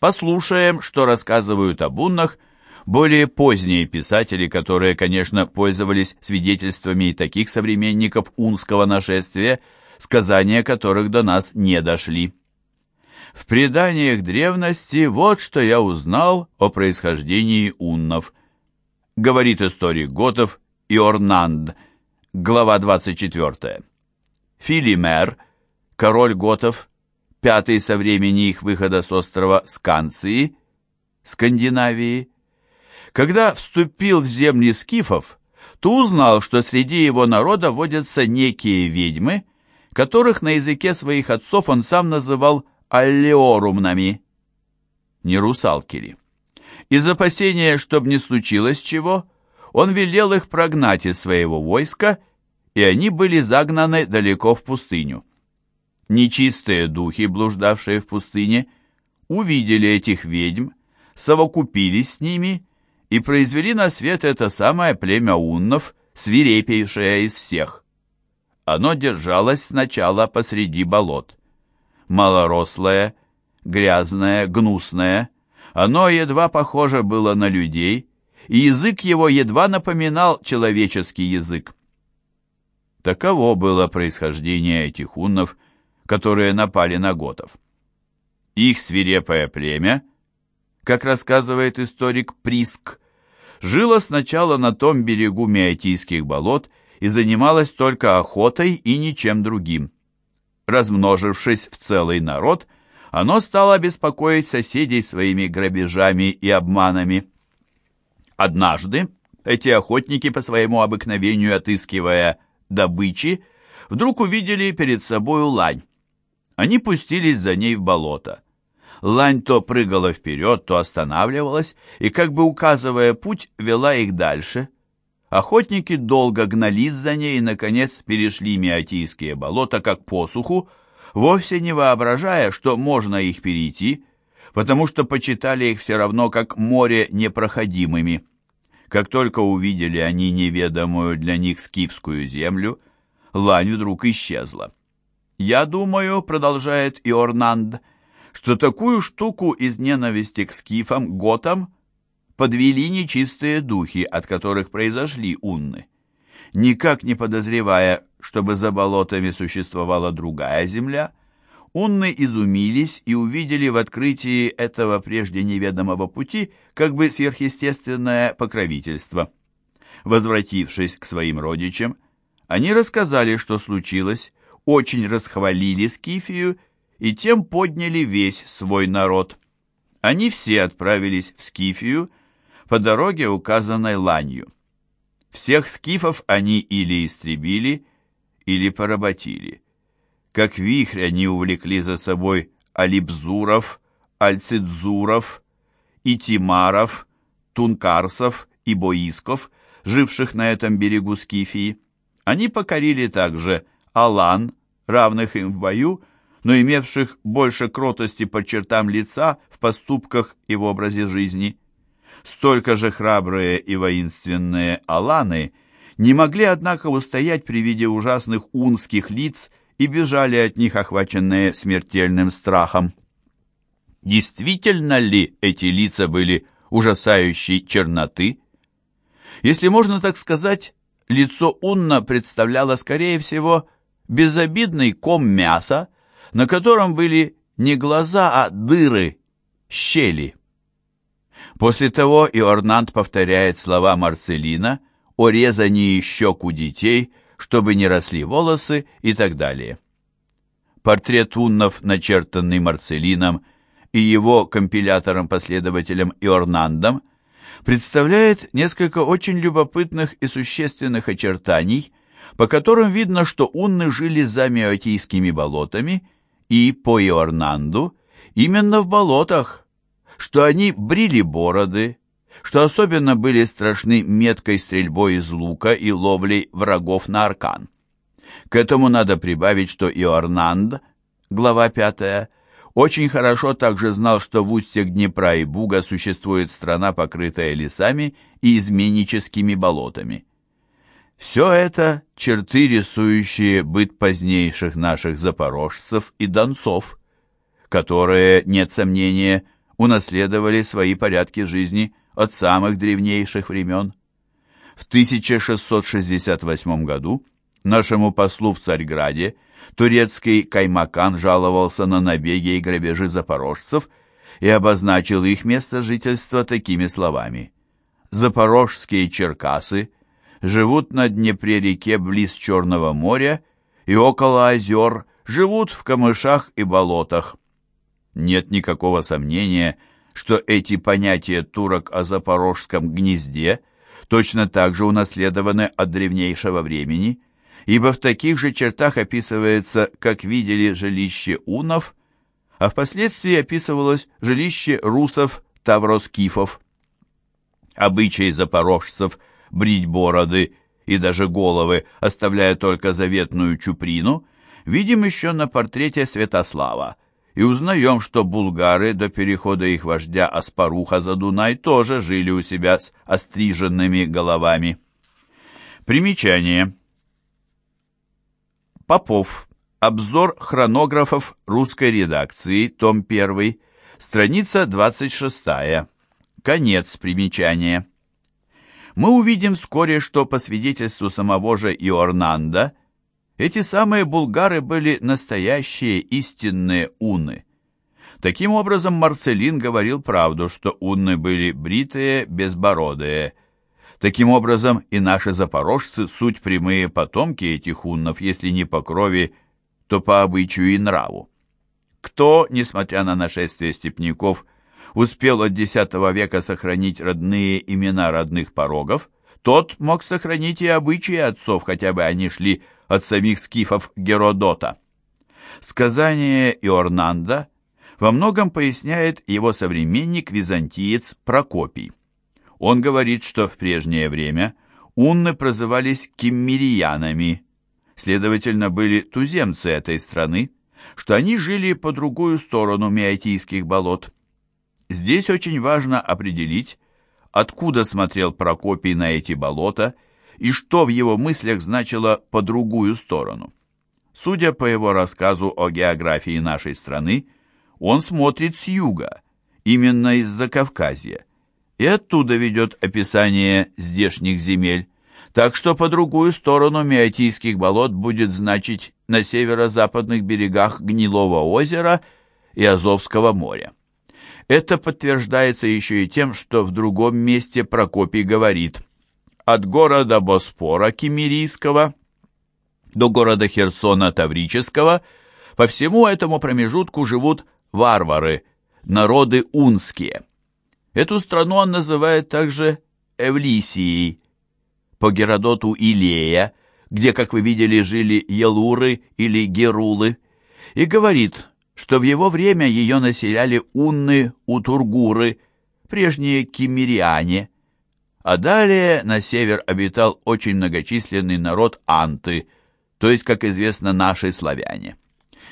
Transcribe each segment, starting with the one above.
Послушаем, что рассказывают об уннах более поздние писатели, которые, конечно, пользовались свидетельствами и таких современников унского нашествия, сказания которых до нас не дошли. В преданиях древности вот что я узнал о происхождении уннов. Говорит историк готов Иорнанд, глава 24. Филимер, король готов, пятый со времени их выхода с острова Сканции, Скандинавии, когда вступил в земли скифов, то узнал, что среди его народа водятся некие ведьмы, которых на языке своих отцов он сам называл аллеорумнами, не русалки ли. Из опасения, чтоб не случилось чего, он велел их прогнать из своего войска, и они были загнаны далеко в пустыню. Нечистые духи, блуждавшие в пустыне, увидели этих ведьм, совокупились с ними и произвели на свет это самое племя уннов, свирепейшее из всех. Оно держалось сначала посреди болот. Малорослое, грязное, гнусное, оно едва похоже было на людей, и язык его едва напоминал человеческий язык. Таково было происхождение этих уннов, которые напали на готов. Их свирепое племя, как рассказывает историк Приск, жило сначала на том берегу Меотийских болот и занималось только охотой и ничем другим. Размножившись в целый народ, оно стало беспокоить соседей своими грабежами и обманами. Однажды эти охотники, по своему обыкновению отыскивая добычи, вдруг увидели перед собою лань. Они пустились за ней в болото. Лань то прыгала вперед, то останавливалась и, как бы указывая путь, вела их дальше. Охотники долго гнались за ней и, наконец, перешли Меотийские болота как посуху, вовсе не воображая, что можно их перейти, потому что почитали их все равно как море непроходимыми. Как только увидели они неведомую для них скифскую землю, лань вдруг исчезла. «Я думаю», — продолжает Иорнанд, — что такую штуку из ненависти к скифам, готам, подвели нечистые духи, от которых произошли унны. Никак не подозревая, чтобы за болотами существовала другая земля, унны изумились и увидели в открытии этого прежде неведомого пути как бы сверхъестественное покровительство. Возвратившись к своим родичам, они рассказали, что случилось, очень расхвалили Скифию и тем подняли весь свой народ. Они все отправились в Скифию по дороге, указанной ланью. Всех скифов они или истребили, или поработили. Как вихрь они увлекли за собой алибзуров, альцидзуров, итимаров, тункарсов и боисков, живших на этом берегу Скифии. Они покорили также алан, равных им в бою, но имевших больше кротости по чертам лица, в поступках и в образе жизни. Столько же храбрые и воинственные аланы не могли, однако, устоять при виде ужасных унских лиц и бежали от них, охваченные смертельным страхом. Действительно ли эти лица были ужасающей черноты? Если можно так сказать, лицо Унна представляло, скорее всего, безобидный ком мяса, на котором были не глаза, а дыры, щели. После того Иорнант повторяет слова Марцелина о резании щек у детей, чтобы не росли волосы и так далее. Портрет Уннов, начертанный Марцелином и его компилятором-последователем Иорнандом, представляет несколько очень любопытных и существенных очертаний, по которым видно, что унны жили за Меотийскими болотами и по Иорнанду именно в болотах, что они брили бороды, что особенно были страшны меткой стрельбой из лука и ловлей врагов на аркан. К этому надо прибавить, что Иорнанд, глава 5, очень хорошо также знал, что в устьях Днепра и Буга существует страна, покрытая лесами и изменническими болотами. Все это черты, рисующие быт позднейших наших запорожцев и донцов, которые, нет сомнения, унаследовали свои порядки жизни от самых древнейших времен. В 1668 году нашему послу в Царьграде турецкий Каймакан жаловался на набеги и грабежи запорожцев и обозначил их место жительства такими словами. «Запорожские черкасы живут на Днепре-реке близ Черного моря и около озер, живут в камышах и болотах. Нет никакого сомнения, что эти понятия турок о запорожском гнезде точно так же унаследованы от древнейшего времени, ибо в таких же чертах описывается, как видели жилище унов, а впоследствии описывалось жилище русов-тавроскифов. Обычай запорожцев брить бороды и даже головы, оставляя только заветную чуприну, видим еще на портрете Святослава, и узнаем, что булгары до перехода их вождя Аспаруха за Дунай тоже жили у себя с остриженными головами. Примечание. Попов. Обзор хронографов русской редакции, том 1, страница 26. Конец примечания. Мы увидим вскоре, что по свидетельству самого же Иорнанда – эти самые булгары были настоящие истинные уны. Таким образом, Марцелин говорил правду, что унны были бритые, безбородые. Таким образом, и наши запорожцы суть прямые потомки этих уннов, если не по крови, то по обычаю и нраву. Кто, несмотря на нашествие степняков, успел от X века сохранить родные имена родных порогов, тот мог сохранить и обычаи отцов, хотя бы они шли от самих скифов Геродота. Сказание Иорнанда во многом поясняет его современник-византиец Прокопий. Он говорит, что в прежнее время унны прозывались киммериянами, следовательно, были туземцы этой страны, что они жили по другую сторону Меотийских болот. Здесь очень важно определить, откуда смотрел Прокопий на эти болота и что в его мыслях значило по другую сторону. Судя по его рассказу о географии нашей страны, он смотрит с юга, именно из-за Кавказья, и оттуда ведет описание здешних земель, так что по другую сторону Меотийских болот будет значить на северо-западных берегах Гнилого озера и Азовского моря. Это подтверждается еще и тем, что в другом месте Прокопий говорит – от города Боспора Кимирийского до города Херсона Таврического по всему этому промежутку живут варвары, народы унские. Эту страну он называет также Эвлисией, по Геродоту Илея, где, как вы видели, жили елуры или герулы, и говорит, что в его время ее населяли унны, утургуры, прежние кимириане, а далее на север обитал очень многочисленный народ анты, то есть, как известно, наши славяне.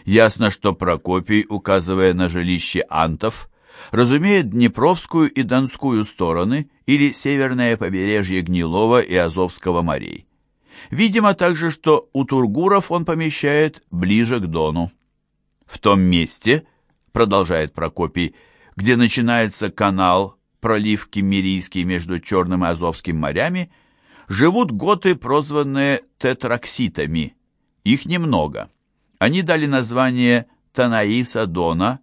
Ясно, что Прокопий, указывая на жилище антов, разумеет Днепровскую и Донскую стороны или северное побережье Гнилого и Азовского морей. Видимо также, что у тургуров он помещает ближе к Дону. В том месте, продолжает Прокопий, где начинается канал пролив Киммерийский между Черным и Азовским морями, живут готы, прозванные тетракситами. Их немного. Они дали название Танаиса Дона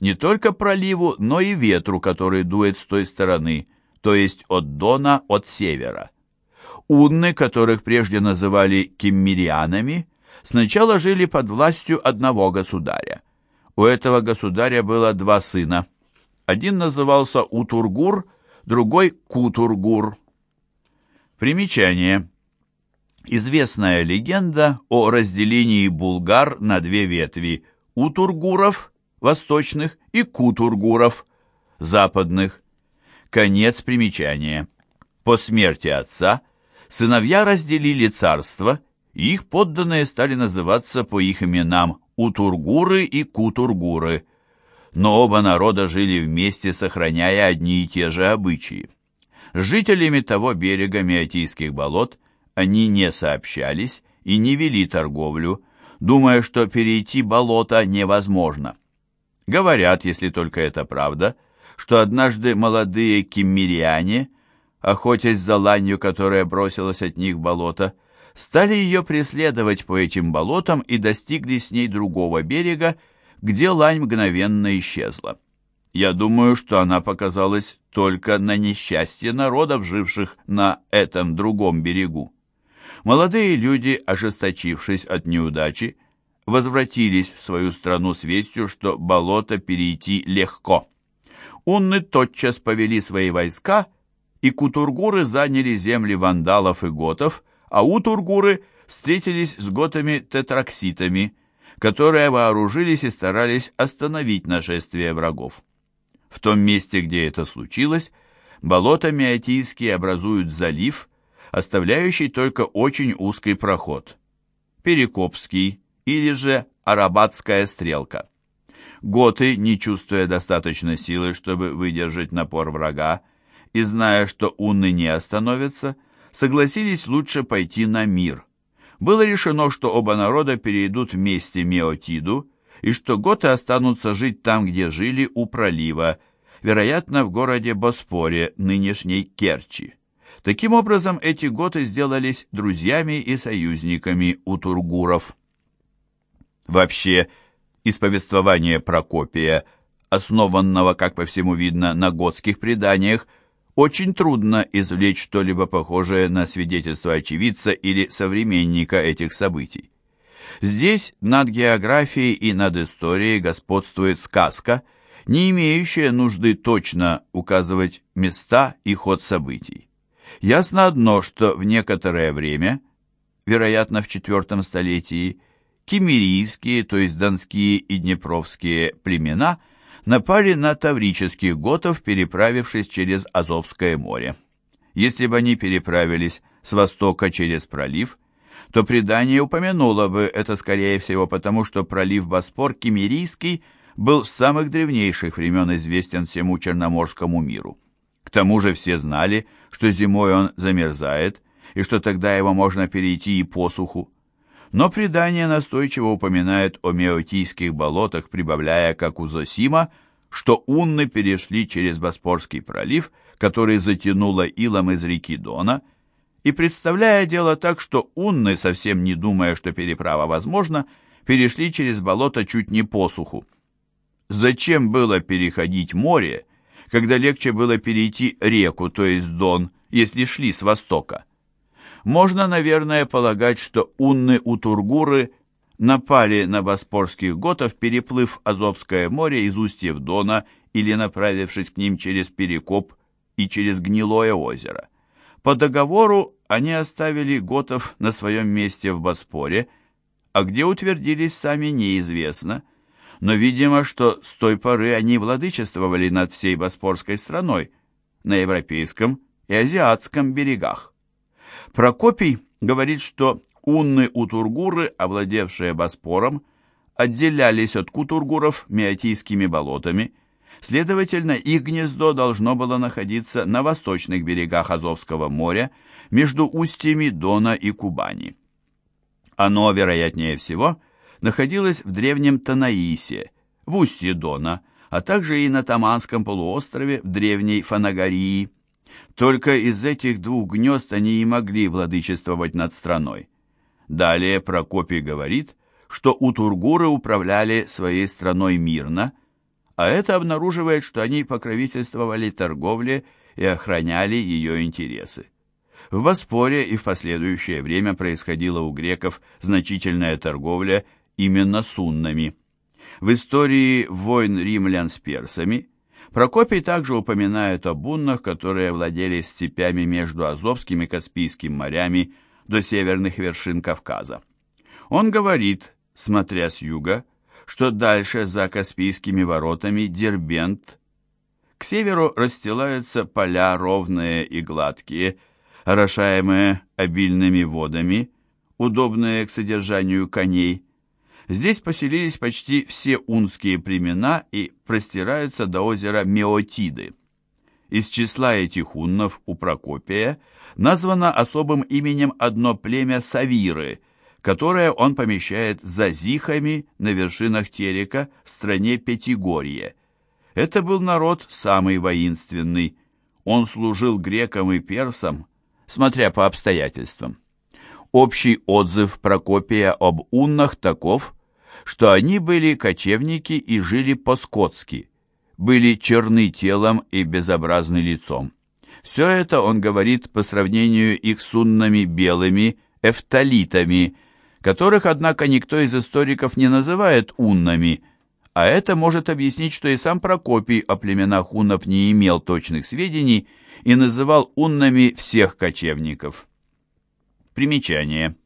не только проливу, но и ветру, который дует с той стороны, то есть от Дона, от севера. Унны, которых прежде называли киммерианами, сначала жили под властью одного государя. У этого государя было два сына – один назывался Утургур, другой Кутургур. Примечание. Известная легенда о разделении булгар на две ветви – Утургуров, восточных, и Кутургуров, западных. Конец примечания. По смерти отца сыновья разделили царство, их подданные стали называться по их именам Утургуры и Кутургуры – но оба народа жили вместе, сохраняя одни и те же обычаи. С жителями того берега Меотийских болот они не сообщались и не вели торговлю, думая, что перейти болото невозможно. Говорят, если только это правда, что однажды молодые киммериане, охотясь за ланью, которая бросилась от них в болото, стали ее преследовать по этим болотам и достигли с ней другого берега, где лань мгновенно исчезла. Я думаю, что она показалась только на несчастье народов, живших на этом другом берегу. Молодые люди, ожесточившись от неудачи, возвратились в свою страну с вестью, что болото перейти легко. Унны тотчас повели свои войска, и кутургуры заняли земли вандалов и готов, а утургуры встретились с готами-тетракситами, которые вооружились и старались остановить нашествие врагов. В том месте, где это случилось, болота Меотийские образуют залив, оставляющий только очень узкий проход. Перекопский или же Арабатская стрелка. Готы, не чувствуя достаточной силы, чтобы выдержать напор врага, и зная, что унны не остановятся, согласились лучше пойти на мир. Было решено, что оба народа перейдут вместе Меотиду, и что готы останутся жить там, где жили, у пролива, вероятно, в городе Боспоре, нынешней Керчи. Таким образом, эти готы сделались друзьями и союзниками у тургуров. Вообще, из повествования Прокопия, основанного, как по всему видно, на готских преданиях, очень трудно извлечь что-либо похожее на свидетельство очевидца или современника этих событий. Здесь над географией и над историей господствует сказка, не имеющая нужды точно указывать места и ход событий. Ясно одно, что в некоторое время, вероятно, в IV столетии, кемерийские, то есть донские и днепровские племена напали на таврических готов, переправившись через Азовское море. Если бы они переправились с востока через пролив, то предание упомянуло бы это, скорее всего, потому что пролив Боспор Кемерийский был с самых древнейших времен известен всему Черноморскому миру. К тому же все знали, что зимой он замерзает, и что тогда его можно перейти и по суху. Но предание настойчиво упоминает о Меотийских болотах, прибавляя, как у Зосима, что унны перешли через Боспорский пролив, который затянуло илом из реки Дона, и представляя дело так, что унны, совсем не думая, что переправа возможна, перешли через болото чуть не по суху. Зачем было переходить море, когда легче было перейти реку, то есть Дон, если шли с востока? Можно, наверное, полагать, что унны у Тургуры напали на боспорских готов, переплыв Азовское море из устьев Дона или направившись к ним через Перекоп и через Гнилое озеро. По договору они оставили готов на своем месте в Боспоре, а где утвердились сами неизвестно, но видимо, что с той поры они владычествовали над всей Боспорской страной, на европейском и азиатском берегах. Прокопий говорит, что унны утургуры, овладевшие Боспором, отделялись от кутургуров Меотийскими болотами – Следовательно, их гнездо должно было находиться на восточных берегах Азовского моря, между устьями Дона и Кубани. Оно, вероятнее всего, находилось в древнем Танаисе, в устье Дона, а также и на Таманском полуострове в древней Фанагории. Только из этих двух гнезд они и могли владычествовать над страной. Далее Прокопий говорит, что утургуры управляли своей страной мирно – а это обнаруживает, что они покровительствовали торговле и охраняли ее интересы. В Боспоре и в последующее время происходила у греков значительная торговля именно с уннами. В истории войн римлян с персами Прокопий также упоминает о буннах, которые владели степями между Азовским и Каспийским морями до северных вершин Кавказа. Он говорит, смотря с юга, что дальше за Каспийскими воротами Дербент. К северу расстилаются поля ровные и гладкие, орошаемые обильными водами, удобные к содержанию коней. Здесь поселились почти все унские племена и простираются до озера Меотиды. Из числа этих уннов у Прокопия названо особым именем одно племя Савиры – которое он помещает за зихами на вершинах Терека в стране Пятигорье. Это был народ самый воинственный. Он служил грекам и персам, смотря по обстоятельствам. Общий отзыв Прокопия об уннах таков, что они были кочевники и жили по-скотски, были черны телом и безобразны лицом. Все это он говорит по сравнению их с уннами белыми, эфталитами, которых, однако, никто из историков не называет уннами, а это может объяснить, что и сам Прокопий о племенах уннов не имел точных сведений и называл уннами всех кочевников. Примечание.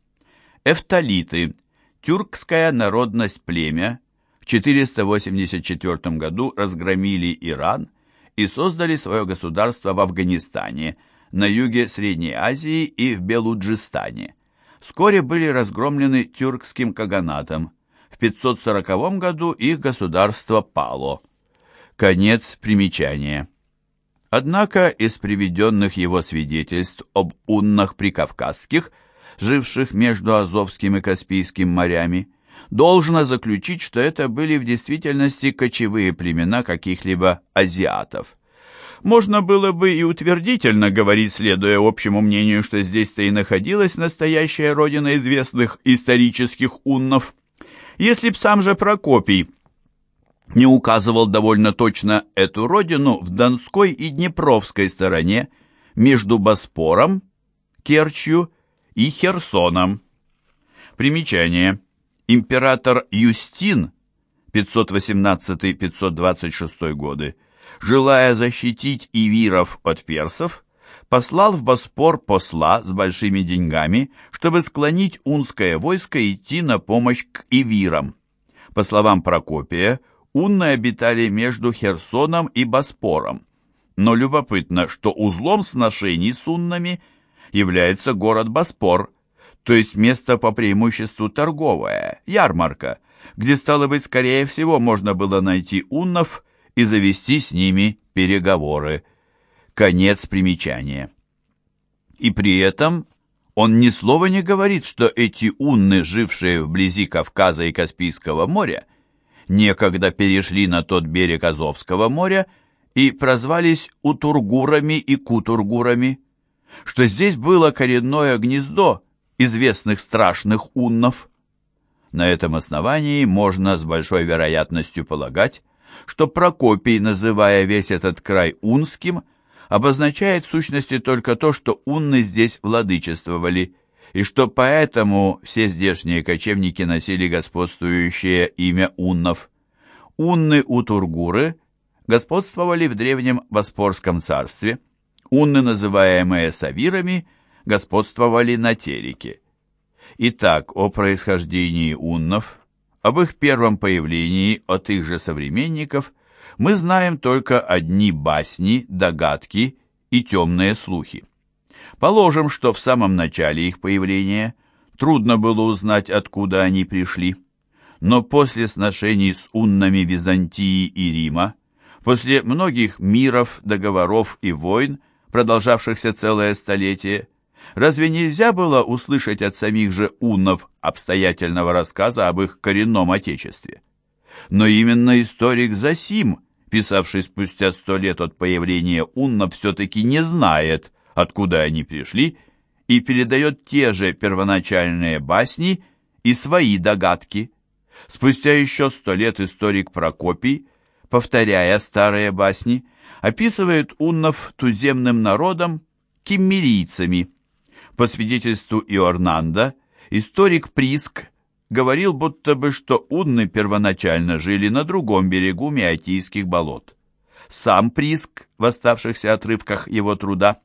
Эфталиты – тюркская народность племя, в 484 году разгромили Иран и создали свое государство в Афганистане, на юге Средней Азии и в Белуджистане вскоре были разгромлены тюркским каганатом. В 540 году их государство пало. Конец примечания. Однако из приведенных его свидетельств об уннах прикавказских, живших между Азовским и Каспийским морями, должно заключить, что это были в действительности кочевые племена каких-либо азиатов. Можно было бы и утвердительно говорить, следуя общему мнению, что здесь-то и находилась настоящая родина известных исторических уннов. Если б сам же Прокопий не указывал довольно точно эту родину в Донской и Днепровской стороне, между Боспором, Керчью и Херсоном. Примечание. Император Юстин, 518-526 годы, желая защитить ивиров от персов, послал в Боспор посла с большими деньгами, чтобы склонить унское войско идти на помощь к ивирам. По словам Прокопия, унны обитали между Херсоном и Боспором. Но любопытно, что узлом сношений с уннами является город Боспор, то есть место по преимуществу торговое, ярмарка, где, стало быть, скорее всего, можно было найти уннов и завести с ними переговоры. Конец примечания. И при этом он ни слова не говорит, что эти унны, жившие вблизи Кавказа и Каспийского моря, некогда перешли на тот берег Азовского моря и прозвались Утургурами и Кутургурами, что здесь было коренное гнездо известных страшных уннов. На этом основании можно с большой вероятностью полагать, что Прокопий, называя весь этот край унским, обозначает в сущности только то, что унны здесь владычествовали, и что поэтому все здешние кочевники носили господствующее имя уннов. Унны-утургуры господствовали в древнем Боспорском царстве, унны, называемые савирами, господствовали на Тереке. Итак, о происхождении уннов об их первом появлении от их же современников мы знаем только одни басни, догадки и темные слухи. Положим, что в самом начале их появления трудно было узнать, откуда они пришли. Но после сношений с уннами Византии и Рима, после многих миров, договоров и войн, продолжавшихся целое столетие, Разве нельзя было услышать от самих же уннов обстоятельного рассказа об их коренном отечестве? Но именно историк Засим, писавший спустя сто лет от появления уннов, все-таки не знает, откуда они пришли, и передает те же первоначальные басни и свои догадки. Спустя еще сто лет историк Прокопий, повторяя старые басни, описывает уннов туземным народом, киммерийцами – по свидетельству Иорнанда, историк Приск говорил будто бы, что унны первоначально жили на другом берегу Меотийских болот. Сам Приск, в оставшихся отрывках его труда,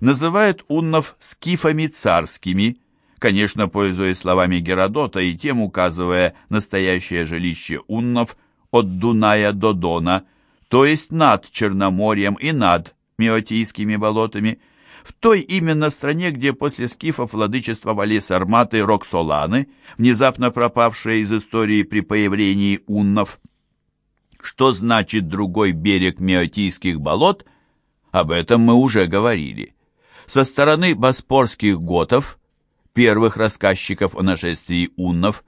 называет уннов скифами царскими, конечно, пользуясь словами Геродота и тем указывая настоящее жилище уннов от Дуная до Дона, то есть над Черноморьем и над Меотийскими болотами, в той именно стране, где после скифов владычествовали сарматы Роксоланы, внезапно пропавшие из истории при появлении уннов. Что значит другой берег Меотийских болот? Об этом мы уже говорили. Со стороны боспорских готов, первых рассказчиков о нашествии уннов,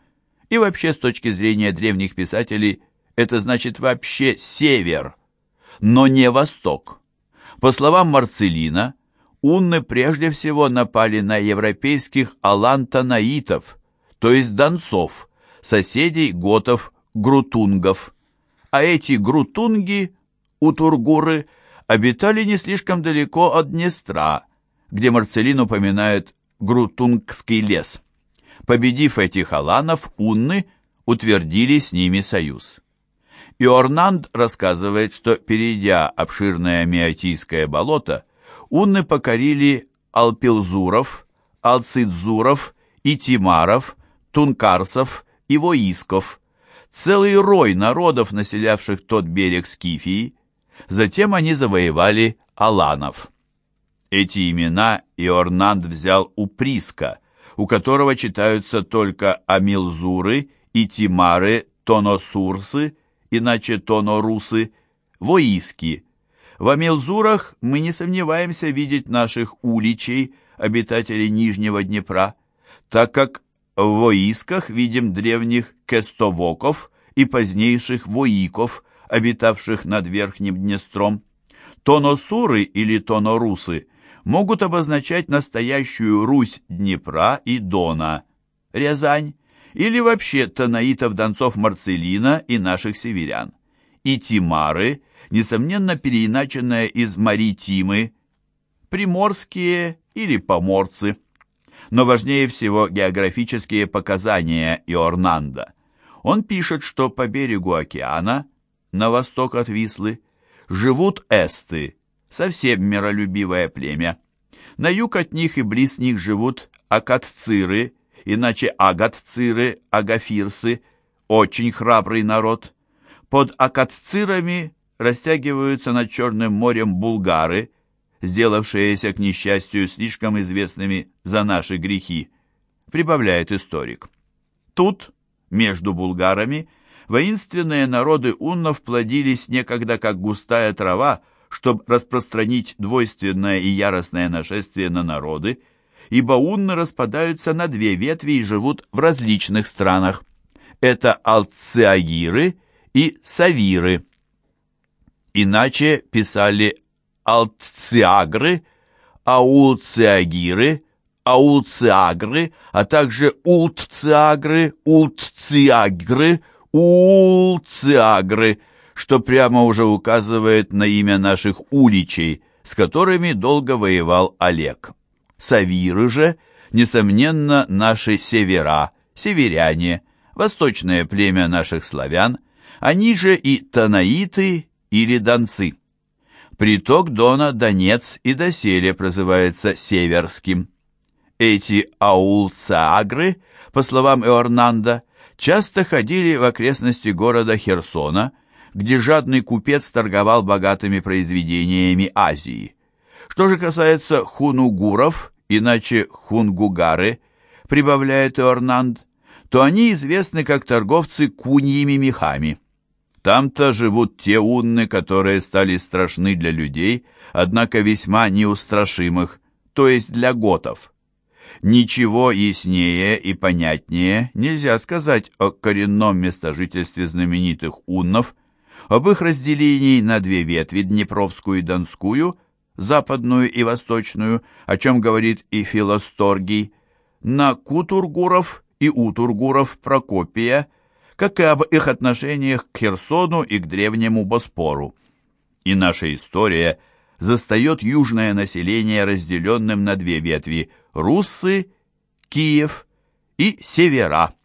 и вообще с точки зрения древних писателей, это значит вообще север, но не восток. По словам Марцелина, унны прежде всего напали на европейских алантанаитов, то есть донцов, соседей готов-грутунгов. А эти грутунги, утургуры, обитали не слишком далеко от Днестра, где Марцелин упоминает Грутунгский лес. Победив этих аланов, унны утвердили с ними союз. Иорнанд рассказывает, что, перейдя обширное Меотийское болото, унны покорили алпилзуров, алцидзуров, итимаров, тункарсов и воисков, целый рой народов, населявших тот берег Скифии. Затем они завоевали аланов. Эти имена Иорнанд взял у Приска, у которого читаются только Амилзуры, Итимары, Тоносурсы иначе тонорусы, воиски. В Амилзурах мы не сомневаемся видеть наших уличей, обитателей Нижнего Днепра, так как в воисках видим древних кестовоков и позднейших воиков, обитавших над Верхним Днестром. Тоносуры или тонорусы могут обозначать настоящую Русь Днепра и Дона, Рязань, или вообще танаитов-донцов Марцелина и наших северян. И Тимары, несомненно переиначенная из Маритимы, приморские или поморцы. Но важнее всего географические показания Иорнанда. Он пишет, что по берегу океана, на восток от Вислы, живут эсты, совсем миролюбивое племя. На юг от них и близ них живут акатциры, иначе агатциры, агафирсы, очень храбрый народ. Под акатцирами растягиваются над Черным морем булгары, сделавшиеся, к несчастью, слишком известными за наши грехи, прибавляет историк. Тут, между булгарами, воинственные народы уннов плодились некогда как густая трава, чтобы распространить двойственное и яростное нашествие на народы, ибо унны распадаются на две ветви и живут в различных странах. Это алциагиры и савиры. Иначе писали алтциагры, аулциагиры, аулциагры, а также ултциагры, ултциагры, улциагры, что прямо уже указывает на имя наших уличей, с которыми долго воевал Олег. Савиры же, несомненно, наши севера, северяне, восточное племя наших славян, они же и танаиты или донцы. Приток Дона Донец и доселе прозывается Северским. Эти аулцаагры, по словам Эорнанда, часто ходили в окрестности города Херсона, где жадный купец торговал богатыми произведениями Азии. Что же касается хунугуров, иначе хунгугары, прибавляет Иорнанд, то они известны как торговцы куньими мехами. Там-то живут те унны, которые стали страшны для людей, однако весьма неустрашимых, то есть для готов. Ничего яснее и понятнее нельзя сказать о коренном местожительстве знаменитых уннов, об их разделении на две ветви, Днепровскую и Донскую – западную и восточную, о чем говорит и Филосторгий, на Кутургуров и Утургуров Прокопия, как и об их отношениях к Херсону и к древнему Боспору. И наша история застает южное население разделенным на две ветви – Руссы, Киев и Севера –